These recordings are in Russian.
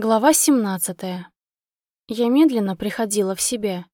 Глава 17. Я медленно приходила в себя.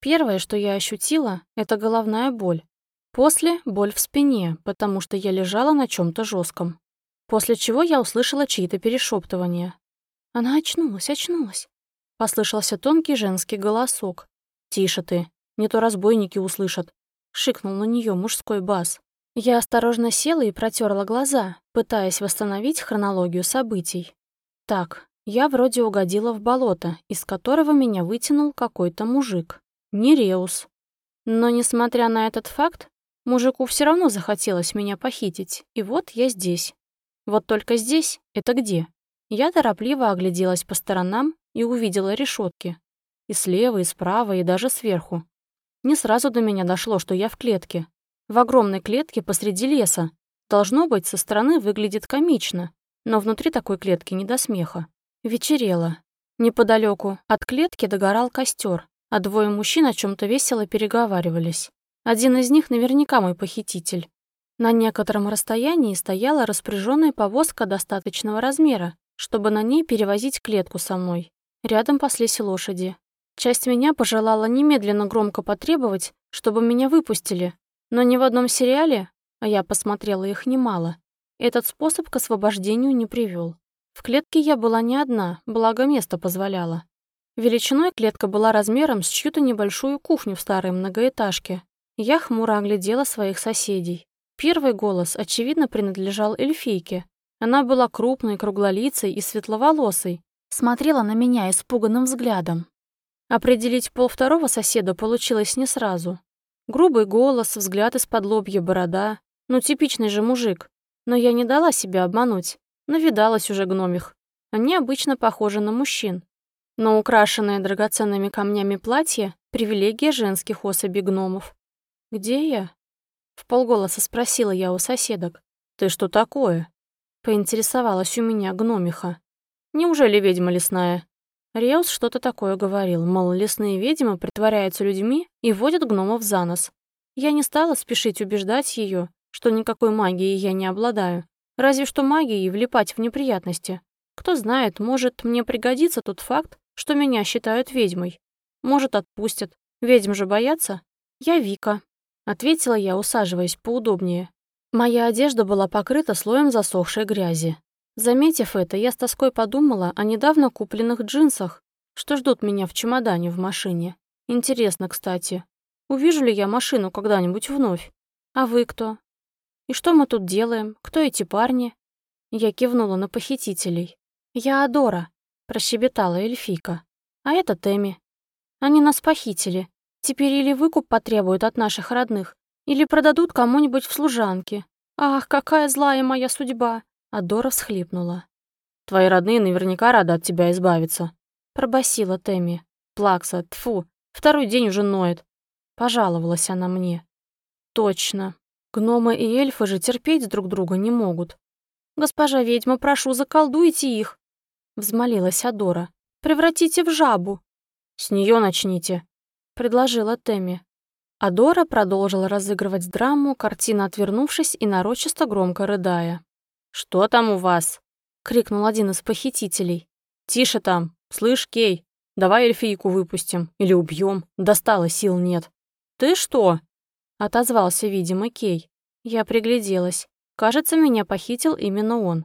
Первое, что я ощутила, это головная боль. После — боль в спине, потому что я лежала на чем то жестком. После чего я услышала чьи-то перешептывания. Она очнулась, очнулась. Послышался тонкий женский голосок. «Тише ты, не то разбойники услышат», — шикнул на нее мужской бас. Я осторожно села и протерла глаза, пытаясь восстановить хронологию событий. Так, я вроде угодила в болото, из которого меня вытянул какой-то мужик. Нереус. Но, несмотря на этот факт, мужику все равно захотелось меня похитить, и вот я здесь. Вот только здесь — это где? Я торопливо огляделась по сторонам и увидела решетки. И слева, и справа, и даже сверху. Не сразу до меня дошло, что я в клетке. В огромной клетке посреди леса. Должно быть, со стороны выглядит комично, но внутри такой клетки не до смеха. Вечерело. Неподалеку от клетки догорал костер, а двое мужчин о чем то весело переговаривались. Один из них наверняка мой похититель. На некотором расстоянии стояла распоряженная повозка достаточного размера, чтобы на ней перевозить клетку со мной. Рядом паслись лошади. Часть меня пожелала немедленно громко потребовать, чтобы меня выпустили, но ни в одном сериале, а я посмотрела их немало, этот способ к освобождению не привел. В клетке я была не одна, благо место позволяло. Величиной клетка была размером с чью-то небольшую кухню в старой многоэтажке. Я хмуро оглядела своих соседей. Первый голос, очевидно, принадлежал эльфийке. Она была крупной, круглолицей и светловолосой, смотрела на меня испуганным взглядом. Определить пол второго соседа получилось не сразу. Грубый голос, взгляд из-под лобья борода. Ну, типичный же мужик. Но я не дала себя обмануть. Навидалась уже гномих. Они обычно похожи на мужчин. Но украшенное драгоценными камнями платье — привилегия женских особей гномов. «Где я?» В полголоса спросила я у соседок. «Ты что такое?» Поинтересовалась у меня гномиха. «Неужели ведьма лесная?» Реус что-то такое говорил, мол, лесные ведьмы притворяются людьми и водят гномов за нос. Я не стала спешить убеждать ее, что никакой магией я не обладаю, Разве что магией влипать в неприятности. Кто знает, может, мне пригодится тот факт, что меня считают ведьмой. Может, отпустят. Ведьм же боятся. Я Вика, ответила я, усаживаясь поудобнее. Моя одежда была покрыта слоем засохшей грязи. Заметив это, я с тоской подумала о недавно купленных джинсах, что ждут меня в чемодане в машине. Интересно, кстати, увижу ли я машину когда-нибудь вновь? А вы кто? «И что мы тут делаем? Кто эти парни?» Я кивнула на похитителей. «Я Адора», — прощебетала эльфийка. «А это Теми. Они нас похитили. Теперь или выкуп потребуют от наших родных, или продадут кому-нибудь в служанке. Ах, какая злая моя судьба!» Адора всхлипнула. «Твои родные наверняка рады от тебя избавиться», — пробасила Теми. «Плакса, тфу, второй день уже ноет». Пожаловалась она мне. «Точно, Гномы и эльфы же терпеть друг друга не могут. «Госпожа ведьма, прошу, заколдуйте их!» Взмолилась Адора. «Превратите в жабу!» «С нее начните!» Предложила Тэмми. Адора продолжила разыгрывать драму, картина отвернувшись и нарочисто громко рыдая. «Что там у вас?» — крикнул один из похитителей. «Тише там! Слышь, Кей, давай эльфийку выпустим или убьем. Достало, сил нет». «Ты что?» Отозвался, видимо, Кей. Я пригляделась. Кажется, меня похитил именно он.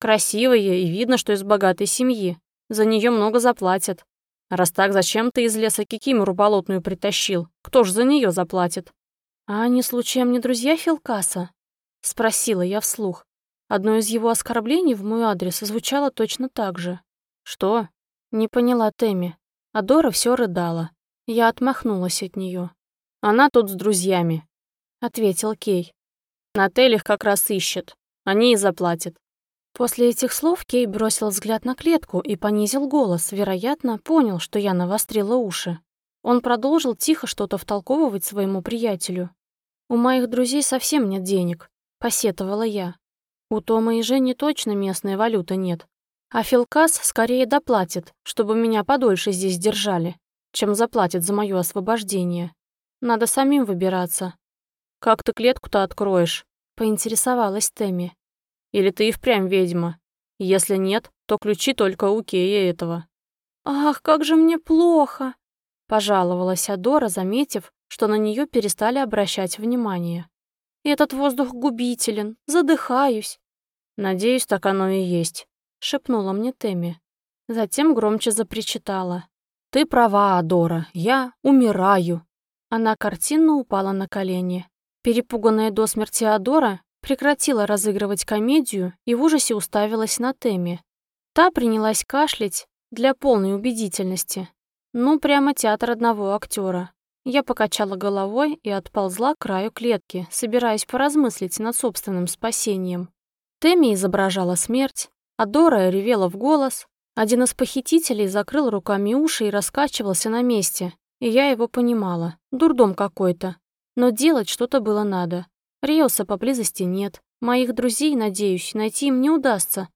Красивая и видно, что из богатой семьи. За нее много заплатят. Раз так, зачем ты из леса кикимору болотную притащил? Кто ж за нее заплатит? А они случаем не друзья Филкаса? Спросила я вслух. Одно из его оскорблений в мой адрес звучало точно так же. Что? Не поняла Тэмми. Адора все рыдала. Я отмахнулась от нее. Она тут с друзьями», — ответил Кей. «На отелях как раз ищет. Они и заплатят». После этих слов Кей бросил взгляд на клетку и понизил голос, вероятно, понял, что я навострила уши. Он продолжил тихо что-то втолковывать своему приятелю. «У моих друзей совсем нет денег», — посетовала я. «У Тома и Жени точно местной валюты нет. А Филкас скорее доплатит, чтобы меня подольше здесь держали, чем заплатит за мое освобождение. Надо самим выбираться. Как ты клетку-то откроешь? Поинтересовалась Тэмми. Или ты и впрямь ведьма? Если нет, то ключи только у Кея этого». «Ах, как же мне плохо!» — пожаловалась Адора, заметив, что на нее перестали обращать внимание. «Этот воздух губителен, задыхаюсь». «Надеюсь, так оно и есть», — шепнула мне Тэмми. Затем громче запричитала. «Ты права, Адора, я умираю». Она картинно упала на колени. Перепуганная до смерти Адора прекратила разыгрывать комедию и в ужасе уставилась на Тэмми. Та принялась кашлять для полной убедительности. Ну, прямо театр одного актера. Я покачала головой и отползла к краю клетки, собираясь поразмыслить над собственным спасением. Тэмми изображала смерть, а Дора ревела в голос. Один из похитителей закрыл руками уши и раскачивался на месте, я его понимала. Дурдом какой-то. Но делать что-то было надо. Риоса поблизости нет. Моих друзей, надеюсь, найти им не удастся.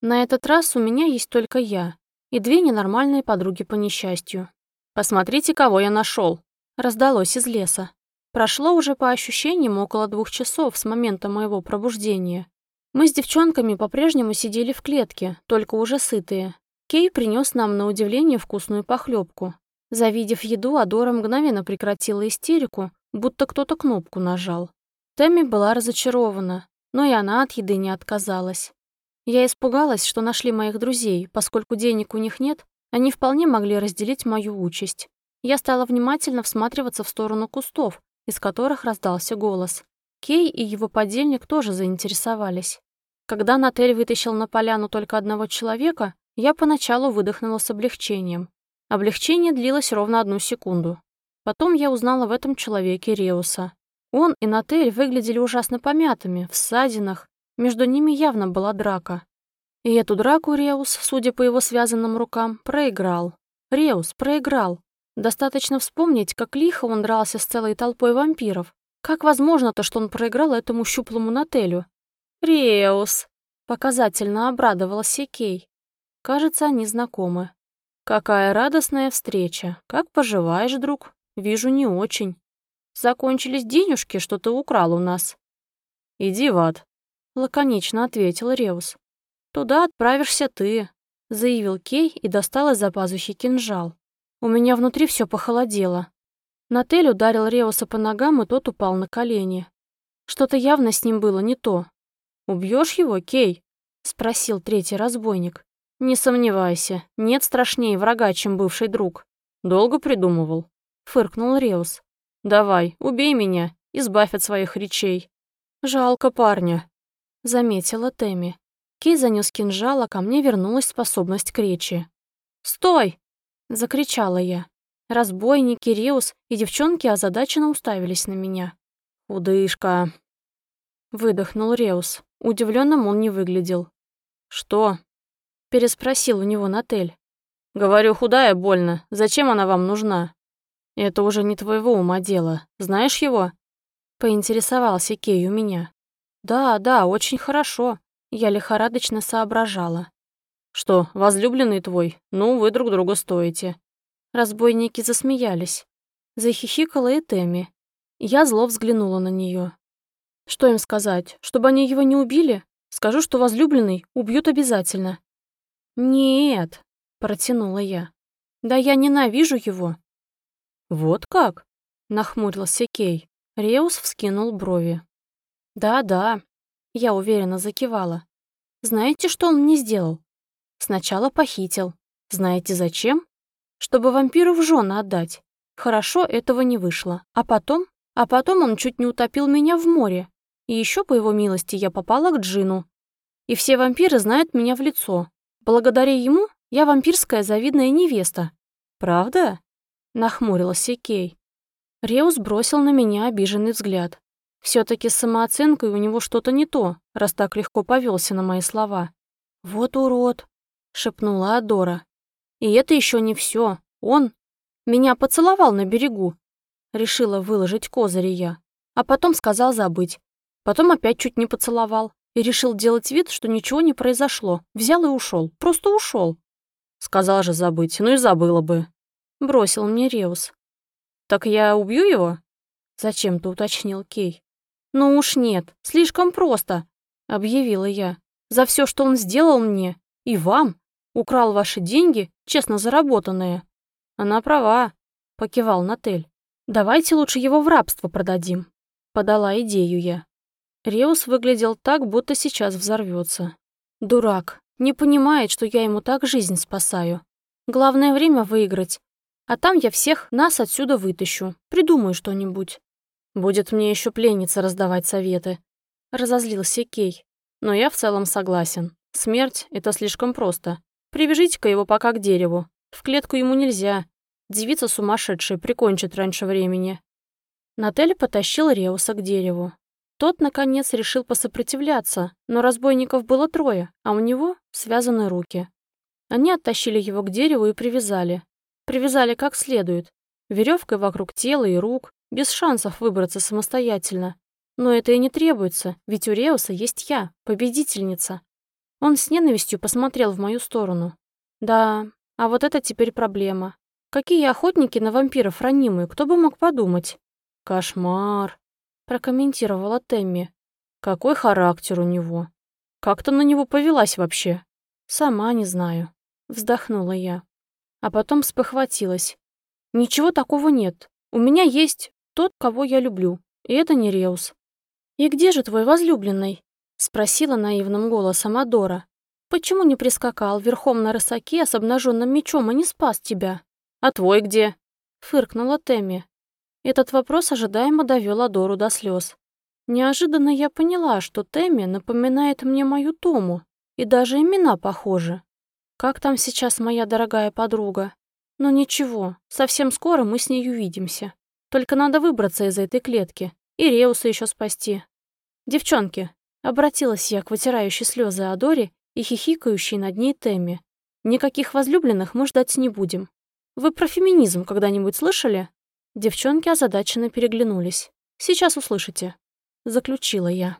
На этот раз у меня есть только я и две ненормальные подруги по несчастью. «Посмотрите, кого я нашел, раздалось из леса. Прошло уже по ощущениям около двух часов с момента моего пробуждения. Мы с девчонками по-прежнему сидели в клетке, только уже сытые. Кей принес нам на удивление вкусную похлебку. Завидев еду, Адора мгновенно прекратила истерику, будто кто-то кнопку нажал. Тэмми была разочарована, но и она от еды не отказалась. Я испугалась, что нашли моих друзей, поскольку денег у них нет, они вполне могли разделить мою участь. Я стала внимательно всматриваться в сторону кустов, из которых раздался голос. Кей и его подельник тоже заинтересовались. Когда Натель вытащил на поляну только одного человека, я поначалу выдохнула с облегчением. Облегчение длилось ровно одну секунду. Потом я узнала в этом человеке Реуса. Он и Натель выглядели ужасно помятыми, в ссадинах. Между ними явно была драка. И эту драку Реус, судя по его связанным рукам, проиграл. Реус проиграл. Достаточно вспомнить, как лихо он дрался с целой толпой вампиров. Как возможно-то, что он проиграл этому щуплому Нателю? «Реус!» — показательно обрадовался Кей. Кажется, они знакомы. «Какая радостная встреча! Как поживаешь, друг? Вижу, не очень. Закончились денежки, что ты украл у нас». «Иди в ад», — лаконично ответил Реус. «Туда отправишься ты», — заявил Кей и достал из-за пазухи кинжал. У меня внутри все похолодело. Натель ударил Реуса по ногам, и тот упал на колени. Что-то явно с ним было не то. Убьешь его, Кей?» — спросил третий разбойник. «Не сомневайся, нет страшнее врага, чем бывший друг. Долго придумывал?» — фыркнул Реус. «Давай, убей меня, избавь от своих речей». «Жалко парня», — заметила Тэмми. Кей занёс кинжал, а ко мне вернулась способность к речи. «Стой!» — закричала я. Разбойники, Реус и девчонки озадаченно уставились на меня. «Худышка!» — выдохнул Реус. Удивленным он не выглядел. «Что?» — переспросил у него Натель. «Говорю, худая больно. Зачем она вам нужна?» «Это уже не твоего ума дело. Знаешь его?» Поинтересовался Кей у меня. «Да, да, очень хорошо». Я лихорадочно соображала. «Что, возлюбленный твой? Ну, вы друг друга стоите». Разбойники засмеялись. Захихикала и Тэмми. Я зло взглянула на нее. Что им сказать? Чтобы они его не убили? Скажу, что возлюбленный убьют обязательно. Нет, протянула я. Да я ненавижу его. Вот как? Нахмурился Кей. Реус вскинул брови. Да-да, я уверенно закивала. Знаете, что он мне сделал? Сначала похитил. Знаете зачем? Чтобы вампиру в жены отдать. Хорошо, этого не вышло. А потом? А потом он чуть не утопил меня в море. И еще, по его милости, я попала к Джину. И все вампиры знают меня в лицо. Благодаря ему я вампирская завидная невеста. Правда? Нахмурился Кей. Реус бросил на меня обиженный взгляд. все таки с самооценкой у него что-то не то, раз так легко повелся на мои слова. «Вот урод!» — шепнула Адора. «И это еще не все. Он меня поцеловал на берегу». Решила выложить козыри я, а потом сказал забыть. Потом опять чуть не поцеловал и решил делать вид, что ничего не произошло. Взял и ушел. Просто ушел. Сказал же забыть, ну и забыла бы. Бросил мне Реус. «Так я убью его?» Зачем-то уточнил Кей. «Ну уж нет, слишком просто», — объявила я. За все, что он сделал мне и вам, украл ваши деньги, честно заработанные. Она права, покивал Натель. Давайте лучше его в рабство продадим. Подала идею я. Реус выглядел так, будто сейчас взорвется. Дурак. Не понимает, что я ему так жизнь спасаю. Главное время выиграть. А там я всех нас отсюда вытащу. Придумаю что-нибудь. Будет мне еще пленница раздавать советы. Разозлился Кей. Но я в целом согласен. Смерть — это слишком просто. Привяжите-ка его пока к дереву. В клетку ему нельзя. Девица сумасшедшая прикончит раньше времени. Натель потащил Реуса к дереву. Тот, наконец, решил посопротивляться, но разбойников было трое, а у него связаны руки. Они оттащили его к дереву и привязали. Привязали как следует. Веревкой вокруг тела и рук, без шансов выбраться самостоятельно. Но это и не требуется, ведь у Реуса есть я, победительница. Он с ненавистью посмотрел в мою сторону. Да, а вот это теперь проблема. Какие охотники на вампиров ранимые, кто бы мог подумать? Кошмар прокомментировала Тэмми. Какой характер у него? Как ты на него повелась вообще? Сама не знаю. Вздохнула я. А потом спохватилась. Ничего такого нет. У меня есть тот, кого я люблю. И это не Реус. «И где же твой возлюбленный?» Спросила наивным голосом Адора. «Почему не прискакал верхом на рысаке с обнаженным мечом и не спас тебя?» «А твой где?» Фыркнула Тэмми. Этот вопрос ожидаемо довел Адору до слез. Неожиданно я поняла, что Тэмми напоминает мне мою Тому, и даже имена похожи. Как там сейчас моя дорогая подруга? Но ну ничего, совсем скоро мы с ней увидимся. Только надо выбраться из этой клетки и Реуса еще спасти. Девчонки, обратилась я к вытирающей слезы Адоре и хихикающей над ней Тэмми. Никаких возлюбленных мы ждать не будем. Вы про феминизм когда-нибудь слышали? Девчонки озадаченно переглянулись. «Сейчас услышите», — заключила я.